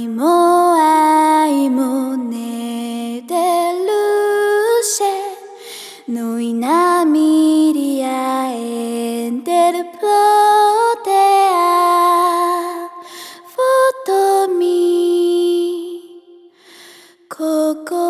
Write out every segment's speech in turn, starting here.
愛も愛もねてるしぬいなみりあえんでるプロテア。フォトミここ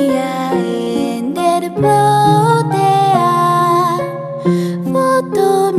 と出会と